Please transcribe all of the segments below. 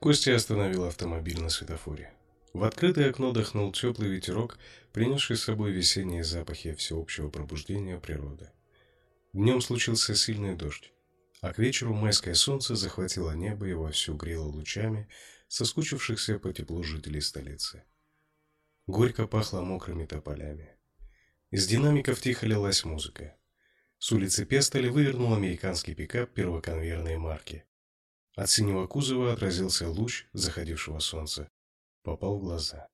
Костя остановил автомобиль на светофоре. В открытое окно дохнул теплый ветерок, принесший с собой весенние запахи всеобщего пробуждения природы. Днем случился сильный дождь, а к вечеру майское солнце захватило небо и вовсю грело лучами соскучившихся по теплу жителей столицы. Горько пахло мокрыми тополями. Из динамиков тихо лилась музыка. С улицы Пестали вывернул американский пикап первоконвейерной марки. От синего кузова отразился луч заходившего солнца. Попал в глаза.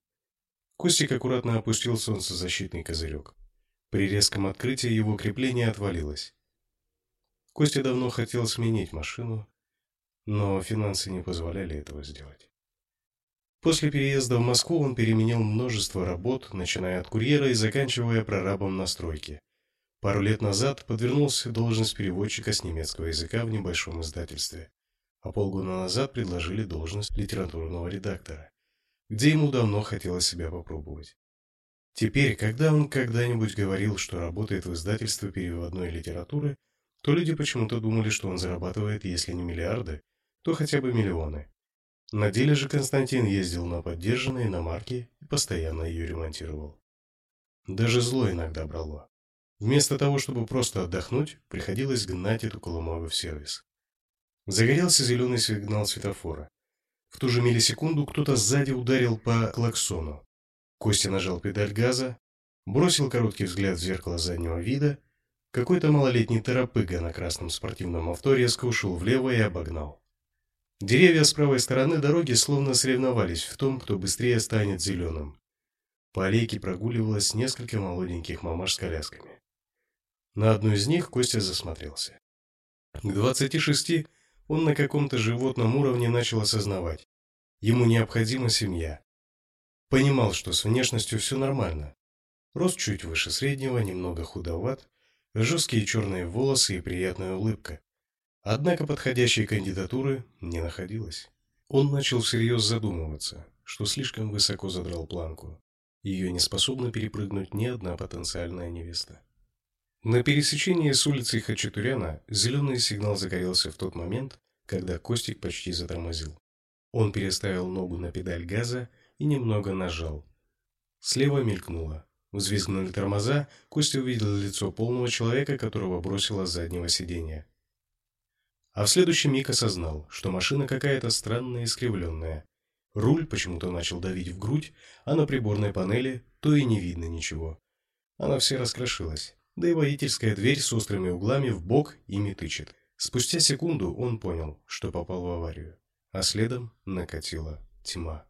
Костик аккуратно опустил солнцезащитный козырек. При резком открытии его крепление отвалилось. Костя давно хотел сменить машину, но финансы не позволяли этого сделать. После переезда в Москву он переменил множество работ, начиная от курьера и заканчивая прорабом на стройке. Пару лет назад подвернулся должность переводчика с немецкого языка в небольшом издательстве а полгода назад предложили должность литературного редактора, где ему давно хотелось себя попробовать. Теперь, когда он когда-нибудь говорил, что работает в издательстве переводной литературы, то люди почему-то думали, что он зарабатывает, если не миллиарды, то хотя бы миллионы. На деле же Константин ездил на поддержанные иномарки и постоянно ее ремонтировал. Даже зло иногда брало. Вместо того, чтобы просто отдохнуть, приходилось гнать эту колымагу в сервис. Загорелся зеленый сигнал светофора. В ту же миллисекунду кто-то сзади ударил по клаксону. Костя нажал педаль газа, бросил короткий взгляд в зеркало заднего вида. Какой-то малолетний торопыга на красном спортивном авто резко ушел влево и обогнал. Деревья с правой стороны дороги словно соревновались в том, кто быстрее станет зеленым. По аллейке прогуливалось несколько молоденьких мамаш с колясками. На одну из них Костя засмотрелся. К двадцати шести он на каком-то животном уровне начал осознавать. Ему необходима семья. Понимал, что с внешностью все нормально. Рост чуть выше среднего, немного худоват, жесткие черные волосы и приятная улыбка. Однако подходящей кандидатуры не находилось. Он начал всерьез задумываться, что слишком высоко задрал планку. Ее не способна перепрыгнуть ни одна потенциальная невеста. На пересечении с улицей Хачатуряна зеленый сигнал загорелся в тот момент, когда Костик почти затормозил. Он переставил ногу на педаль газа и немного нажал. Слева мелькнуло. Взвизгнули тормоза, Костя увидел лицо полного человека, которого бросило с заднего сиденья. А в следующий миг осознал, что машина какая-то странная и искривленная. Руль почему-то начал давить в грудь, а на приборной панели то и не видно ничего. Она вся раскрошилась да и водительская дверь с острыми углами в бок ими тычет. Спустя секунду он понял, что попал в аварию, а следом накатила тьма.